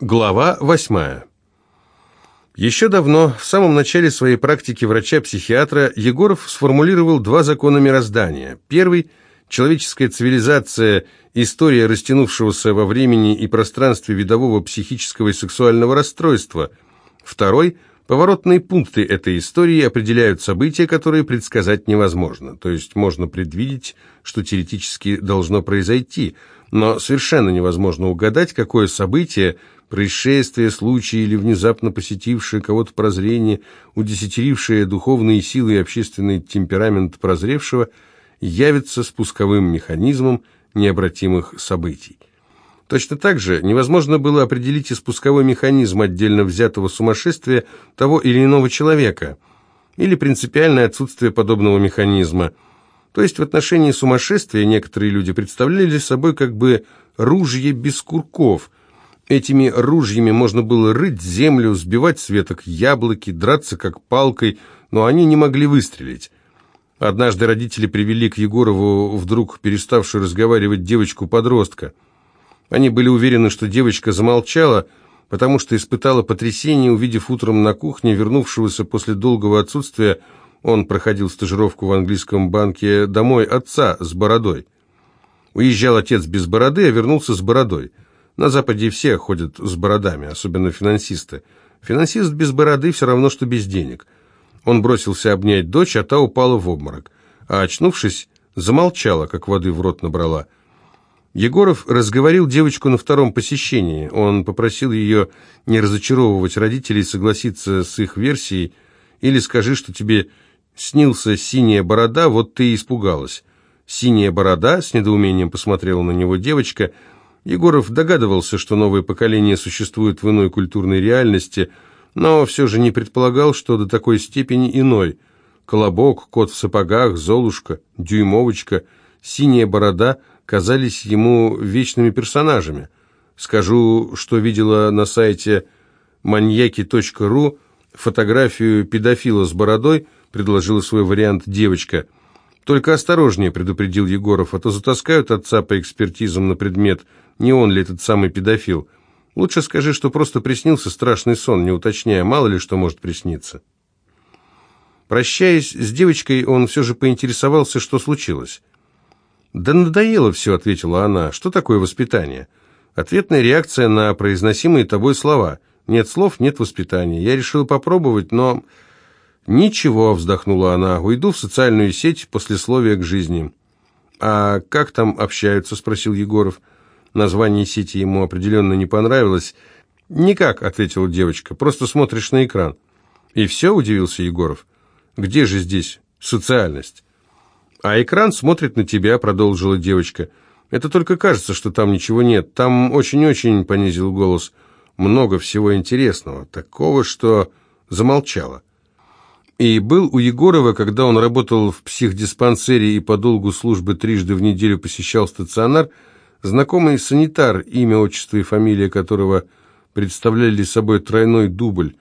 Глава восьмая. Еще давно, в самом начале своей практики врача-психиатра, Егоров сформулировал два закона мироздания. Первый – человеческая цивилизация, история растянувшегося во времени и пространстве видового психического и сексуального расстройства. Второй – поворотные пункты этой истории определяют события, которые предсказать невозможно. То есть можно предвидеть, что теоретически должно произойти, но совершенно невозможно угадать, какое событие – происшествие, случай или внезапно посетившее кого-то прозрение, удесятерившее духовные силы и общественный темперамент прозревшего, явится спусковым механизмом необратимых событий. Точно так же невозможно было определить и спусковой механизм отдельно взятого сумасшествия того или иного человека, или принципиальное отсутствие подобного механизма. То есть в отношении сумасшествия некоторые люди представляли собой как бы ружье без курков – Этими ружьями можно было рыть землю, сбивать с веток яблоки, драться как палкой, но они не могли выстрелить. Однажды родители привели к Егорову вдруг переставшую разговаривать девочку-подростка. Они были уверены, что девочка замолчала, потому что испытала потрясение, увидев утром на кухне вернувшегося после долгого отсутствия, он проходил стажировку в английском банке, домой отца с бородой. Уезжал отец без бороды, а вернулся с бородой – на Западе все ходят с бородами, особенно финансисты. Финансист без бороды все равно, что без денег. Он бросился обнять дочь, а та упала в обморок. А очнувшись, замолчала, как воды в рот набрала. Егоров разговорил девочку на втором посещении. Он попросил ее не разочаровывать родителей, согласиться с их версией, или скажи, что тебе снился синяя борода, вот ты и испугалась. Синяя борода, с недоумением посмотрела на него девочка – Егоров догадывался, что новое поколение существует в иной культурной реальности, но все же не предполагал, что до такой степени иной. Колобок, кот в сапогах, Золушка, Дюймовочка, Синяя борода казались ему вечными персонажами. Скажу, что видела на сайте маньяки.ру фотографию педофила с бородой, предложила свой вариант девочка. «Только осторожнее», — предупредил Егоров, — «а то затаскают отца по экспертизам на предмет не он ли этот самый педофил. Лучше скажи, что просто приснился страшный сон, не уточняя, мало ли что может присниться. Прощаясь с девочкой, он все же поинтересовался, что случилось. «Да надоело все», — ответила она. «Что такое воспитание?» Ответная реакция на произносимые тобой слова. «Нет слов, нет воспитания. Я решила попробовать, но...» «Ничего», — вздохнула она, — «уйду в социальную сеть послесловия к жизни». «А как там общаются?» — спросил Егоров. Название сети ему определенно не понравилось. «Никак», — ответила девочка, — «просто смотришь на экран». «И все?» — удивился Егоров. «Где же здесь социальность?» «А экран смотрит на тебя», — продолжила девочка. «Это только кажется, что там ничего нет. Там очень-очень», — понизил голос, — «много всего интересного, такого, что...» Замолчала. И был у Егорова, когда он работал в психдиспансере и по долгу службы трижды в неделю посещал стационар, — Знакомый санитар, имя, отчество и фамилия которого представляли собой тройной дубль.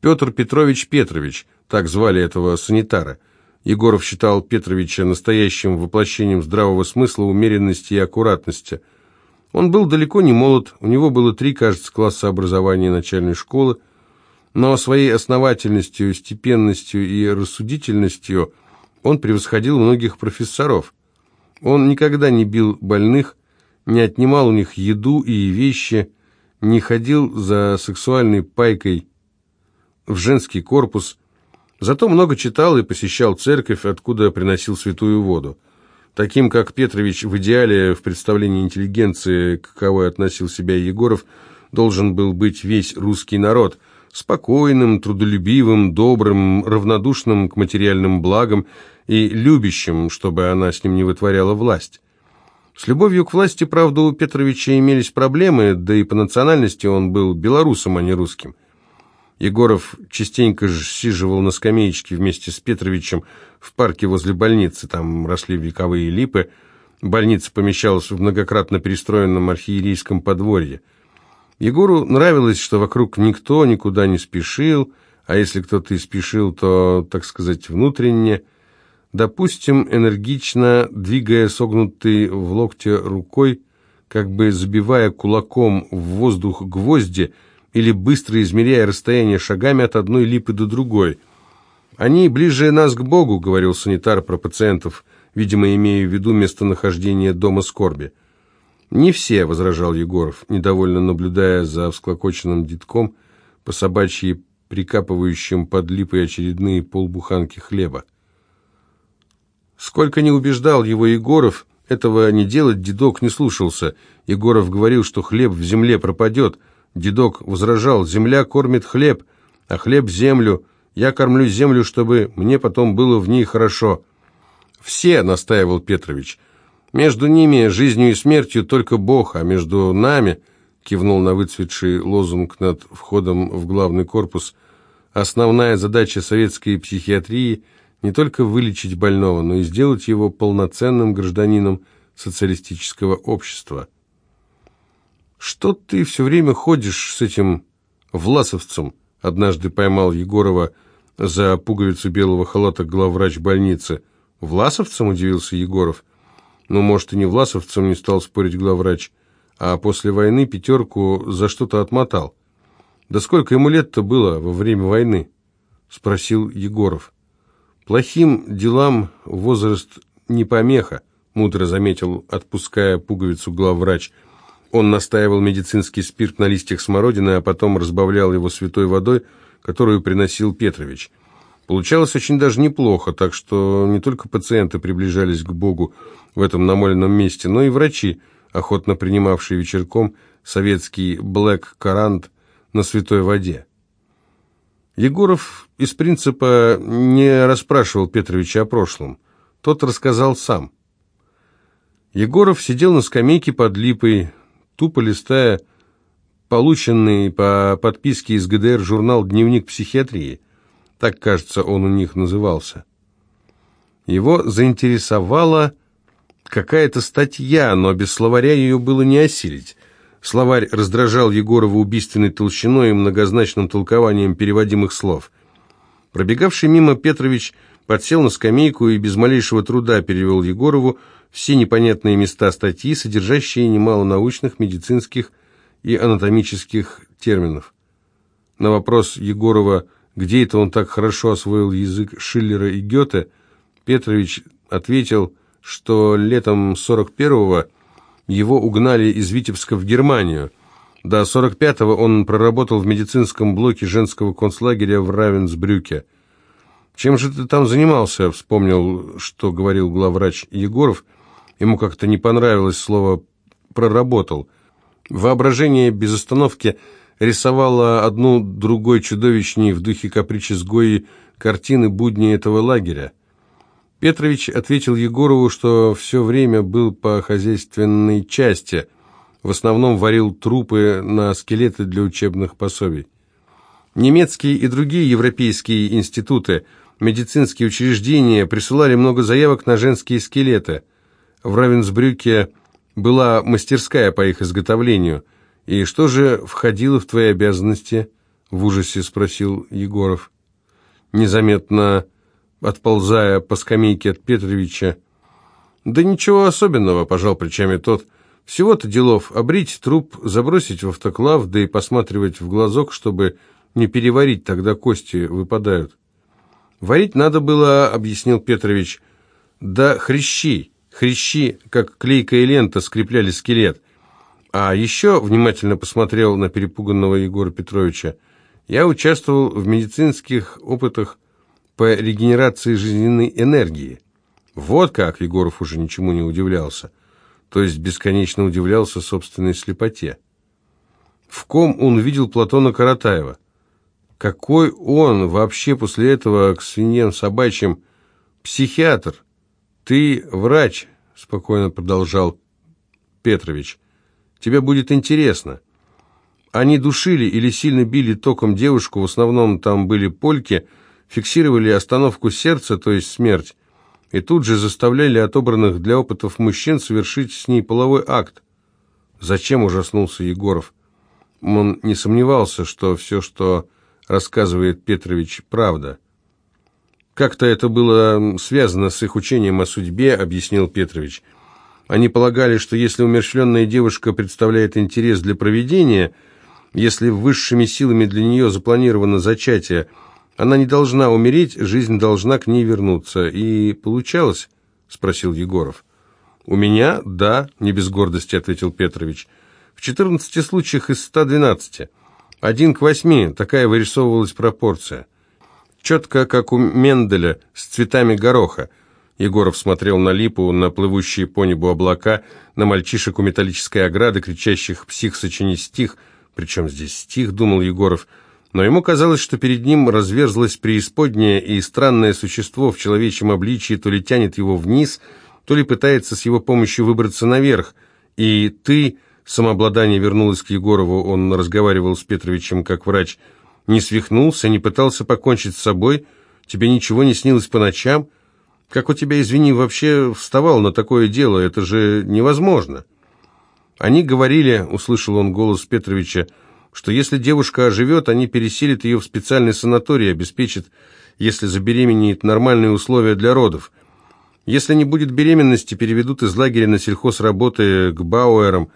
Петр Петрович Петрович, так звали этого санитара. Егоров считал Петровича настоящим воплощением здравого смысла, умеренности и аккуратности. Он был далеко не молод, у него было три, кажется, класса образования начальной школы, но своей основательностью, степенностью и рассудительностью он превосходил многих профессоров. Он никогда не бил больных, не отнимал у них еду и вещи, не ходил за сексуальной пайкой в женский корпус, зато много читал и посещал церковь, откуда приносил святую воду. Таким, как Петрович, в идеале в представлении интеллигенции, каковой относил себя Егоров, должен был быть весь русский народ, спокойным, трудолюбивым, добрым, равнодушным к материальным благам и любящим, чтобы она с ним не вытворяла власть. С любовью к власти, правда, у Петровича имелись проблемы, да и по национальности он был белорусом, а не русским. Егоров частенько сиживал на скамеечке вместе с Петровичем в парке возле больницы, там росли вековые липы. Больница помещалась в многократно перестроенном архиерейском подворье. Егору нравилось, что вокруг никто никуда не спешил, а если кто-то и спешил, то, так сказать, внутренне – Допустим, энергично, двигая согнутой в локте рукой, как бы забивая кулаком в воздух гвозди или быстро измеряя расстояние шагами от одной липы до другой. «Они ближе нас к Богу», — говорил санитар про пациентов, видимо, имея в виду местонахождение дома скорби. «Не все», — возражал Егоров, недовольно наблюдая за всклокоченным детком, по собачьи прикапывающим под липой очередные полбуханки хлеба. Сколько не убеждал его Егоров, этого не делать дедок не слушался. Егоров говорил, что хлеб в земле пропадет. Дедок возражал, земля кормит хлеб, а хлеб землю. Я кормлю землю, чтобы мне потом было в ней хорошо. «Все», — настаивал Петрович, — «между ними, жизнью и смертью, только Бог, а между нами...» кивнул на выцветший лозунг над входом в главный корпус. Основная задача советской психиатрии не только вылечить больного, но и сделать его полноценным гражданином социалистического общества. «Что ты все время ходишь с этим власовцем?» Однажды поймал Егорова за пуговицу белого халата главврач больницы. «Власовцем?» – удивился Егоров. «Ну, может, и не власовцем, не стал спорить главврач а после войны пятерку за что-то отмотал. «Да сколько ему лет-то было во время войны?» — спросил Егоров. «Плохим делам возраст не помеха», — мудро заметил, отпуская пуговицу главврач. Он настаивал медицинский спирт на листьях смородины, а потом разбавлял его святой водой, которую приносил Петрович. Получалось очень даже неплохо, так что не только пациенты приближались к Богу в этом намоленном месте, но и врачи — охотно принимавший вечерком советский «Блэк Корант» на святой воде. Егоров из принципа не расспрашивал Петровича о прошлом. Тот рассказал сам. Егоров сидел на скамейке под липой, тупо листая полученный по подписке из ГДР журнал «Дневник психиатрии». Так, кажется, он у них назывался. Его заинтересовало Какая-то статья, но без словаря ее было не осилить. Словарь раздражал Егорова убийственной толщиной и многозначным толкованием переводимых слов. Пробегавший мимо Петрович подсел на скамейку и без малейшего труда перевел Егорову все непонятные места статьи, содержащие немало научных, медицинских и анатомических терминов. На вопрос Егорова, где это он так хорошо освоил язык Шиллера и Гёте, Петрович ответил – что летом 41-го его угнали из Витебска в Германию. До 45-го он проработал в медицинском блоке женского концлагеря в Равенсбрюке. «Чем же ты там занимался?» — вспомнил, что говорил главврач Егоров. Ему как-то не понравилось слово «проработал». Воображение без остановки рисовало одну другой чудовищней в духе капричес Гои картины будни этого лагеря. Петрович ответил Егорову, что все время был по хозяйственной части, в основном варил трупы на скелеты для учебных пособий. Немецкие и другие европейские институты, медицинские учреждения присылали много заявок на женские скелеты. В Равенсбрюке была мастерская по их изготовлению. «И что же входило в твои обязанности?» — в ужасе спросил Егоров. Незаметно отползая по скамейке от Петровича. «Да ничего особенного», — пожал плечами тот. «Всего-то делов обрить труп, забросить в автоклав, да и посматривать в глазок, чтобы не переварить, тогда кости выпадают». «Варить надо было», — объяснил Петрович. «Да хрящи, хрящи, как клейкая лента, скрепляли скелет». А еще внимательно посмотрел на перепуганного Егора Петровича. «Я участвовал в медицинских опытах по регенерации жизненной энергии. Вот как Егоров уже ничему не удивлялся, то есть бесконечно удивлялся собственной слепоте. В ком он видел Платона Каратаева? Какой он вообще после этого к свиньям собачьим психиатр? Ты врач, спокойно продолжал Петрович. Тебе будет интересно. Они душили или сильно били током девушку, в основном там были польки, фиксировали остановку сердца, то есть смерть, и тут же заставляли отобранных для опытов мужчин совершить с ней половой акт. Зачем ужаснулся Егоров? Он не сомневался, что все, что рассказывает Петрович, правда. Как-то это было связано с их учением о судьбе, объяснил Петрович. Они полагали, что если умерщвленная девушка представляет интерес для проведения, если высшими силами для нее запланировано зачатие, она не должна умереть, жизнь должна к ней вернуться. И получалось? — спросил Егоров. «У меня, да», — не без гордости ответил Петрович. «В 14 случаях из 112. Один к восьми, такая вырисовывалась пропорция. Четко, как у Менделя, с цветами гороха. Егоров смотрел на липу, на плывущие по небу облака, на мальчишек у металлической ограды, кричащих «Псих, сочини стих!» Причем здесь стих, думал Егоров. Но ему казалось, что перед ним разверзлось преисподнее, и странное существо в человечьем обличии то ли тянет его вниз, то ли пытается с его помощью выбраться наверх. И ты, самообладание вернулось к Егорову, он разговаривал с Петровичем как врач, не свихнулся, не пытался покончить с собой, тебе ничего не снилось по ночам, как у тебя, извини, вообще вставал на такое дело? Это же невозможно. Они говорили, услышал он голос Петровича, что если девушка оживет, они переселят ее в специальный санаторий, обеспечат, если забеременеет, нормальные условия для родов. Если не будет беременности, переведут из лагеря на сельхозработы к Бауэрам.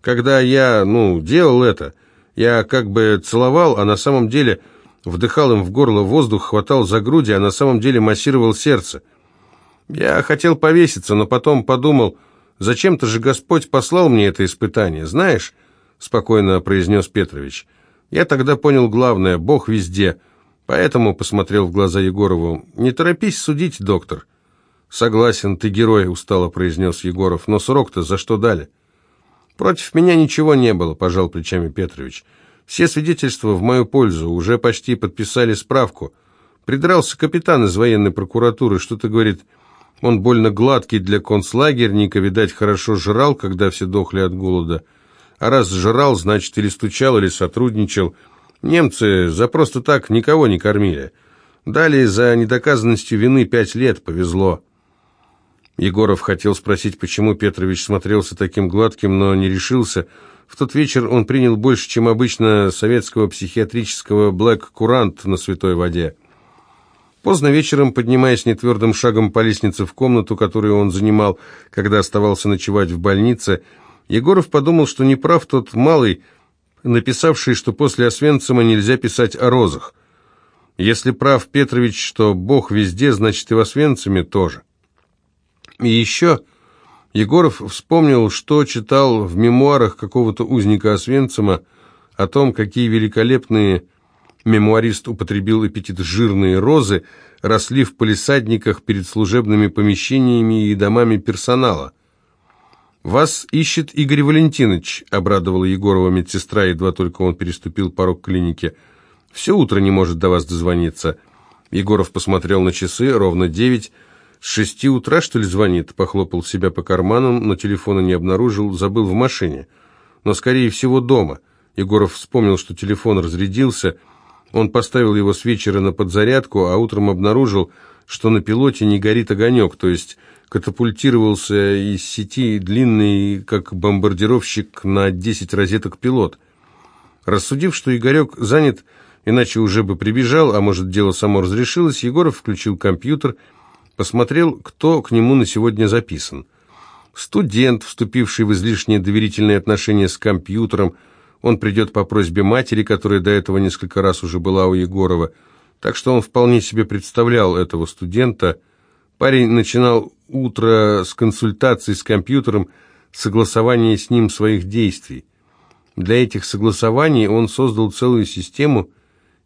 Когда я, ну, делал это, я как бы целовал, а на самом деле вдыхал им в горло воздух, хватал за груди, а на самом деле массировал сердце. Я хотел повеситься, но потом подумал, зачем-то же Господь послал мне это испытание. Знаешь, спокойно произнес Петрович, я тогда понял главное, Бог везде. Поэтому посмотрел в глаза Егорову. Не торопись судить, доктор. Согласен, ты герой, устало произнес Егоров, но срок-то за что дали? Против меня ничего не было, пожал плечами Петрович. Все свидетельства в мою пользу, уже почти подписали справку. Придрался капитан из военной прокуратуры, что-то говорит, он больно гладкий для концлагерника, видать, хорошо жрал, когда все дохли от голода. А раз жрал, значит, или стучал, или сотрудничал. Немцы за просто так никого не кормили. Дали за недоказанностью вины пять лет, повезло. Егоров хотел спросить, почему Петрович смотрелся таким гладким, но не решился. В тот вечер он принял больше, чем обычно, советского психиатрического блэк-курант на святой воде. Поздно вечером, поднимаясь нетвердым шагом по лестнице в комнату, которую он занимал, когда оставался ночевать в больнице, Егоров подумал, что неправ тот малый, написавший, что после Освенцима нельзя писать о розах. Если прав Петрович, что Бог везде, значит и в Освенциме тоже. И еще Егоров вспомнил, что читал в мемуарах какого-то узника Освенцима о том, какие великолепные мемуарист употребил эпитет «жирные розы», росли в полисадниках перед служебными помещениями и домами персонала. «Вас ищет Игорь Валентинович», — обрадовала Егорова медсестра, едва только он переступил порог клиники. «Все утро не может до вас дозвониться». Егоров посмотрел на часы, ровно девять. «С шести утра, что ли, звонит?» Похлопал себя по карманам, но телефона не обнаружил, забыл в машине. Но, скорее всего, дома. Егоров вспомнил, что телефон разрядился — он поставил его с вечера на подзарядку, а утром обнаружил, что на пилоте не горит огонек, то есть катапультировался из сети длинный, как бомбардировщик на 10 розеток пилот. Рассудив, что Игорек занят, иначе уже бы прибежал, а может дело само разрешилось, Егоров включил компьютер, посмотрел, кто к нему на сегодня записан. Студент, вступивший в излишнее доверительные отношения с компьютером, он придет по просьбе матери, которая до этого несколько раз уже была у Егорова. Так что он вполне себе представлял этого студента. Парень начинал утро с консультации с компьютером, согласования с ним своих действий. Для этих согласований он создал целую систему,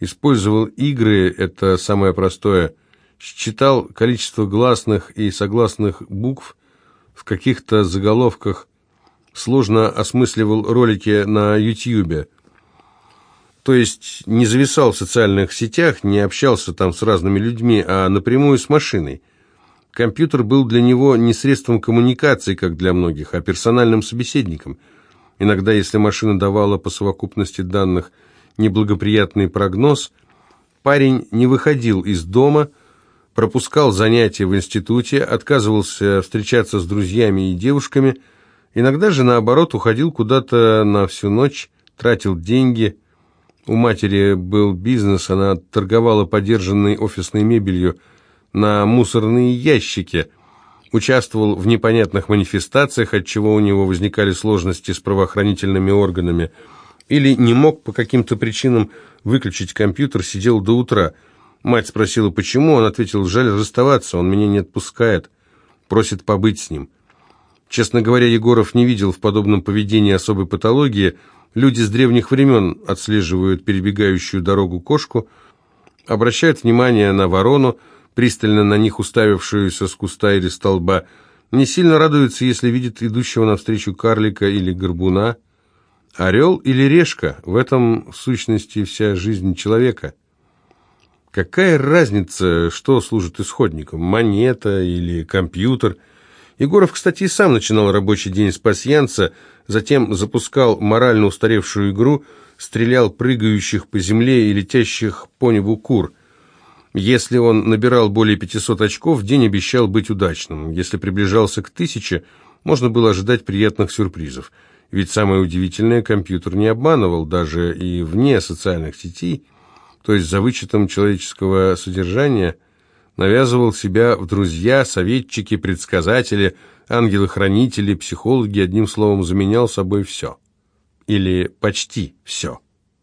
использовал игры, это самое простое, считал количество гласных и согласных букв в каких-то заголовках сложно осмысливал ролики на Ютьюбе. То есть не зависал в социальных сетях, не общался там с разными людьми, а напрямую с машиной. Компьютер был для него не средством коммуникации, как для многих, а персональным собеседником. Иногда, если машина давала по совокупности данных неблагоприятный прогноз, парень не выходил из дома, пропускал занятия в институте, отказывался встречаться с друзьями и девушками – Иногда же, наоборот, уходил куда-то на всю ночь, тратил деньги. У матери был бизнес, она торговала подержанной офисной мебелью на мусорные ящики. участвовал в непонятных манифестациях, от чего у него возникали сложности с правоохранительными органами, или не мог по каким-то причинам выключить компьютер, сидел до утра. Мать спросила, почему, он ответил, жаль расставаться, он меня не отпускает, просит побыть с ним. Честно говоря, Егоров не видел в подобном поведении особой патологии. Люди с древних времен отслеживают перебегающую дорогу кошку, обращают внимание на ворону, пристально на них уставившуюся с куста или столба, не сильно радуются, если видят идущего навстречу карлика или горбуна. Орел или решка – в этом, в сущности, вся жизнь человека. Какая разница, что служит исходником, монета или компьютер? Егоров, кстати, и сам начинал рабочий день с пасьянца, затем запускал морально устаревшую игру, стрелял прыгающих по земле и летящих по небу кур – если он набирал более 500 очков, день обещал быть удачным. Если приближался к тысяче, можно было ожидать приятных сюрпризов. Ведь самое удивительное, компьютер не обманывал даже и вне социальных сетей, то есть за вычетом человеческого содержания навязывал себя в друзья, советчики, предсказатели, ангелы-хранители, психологи, одним словом, заменял собой все. Или почти все.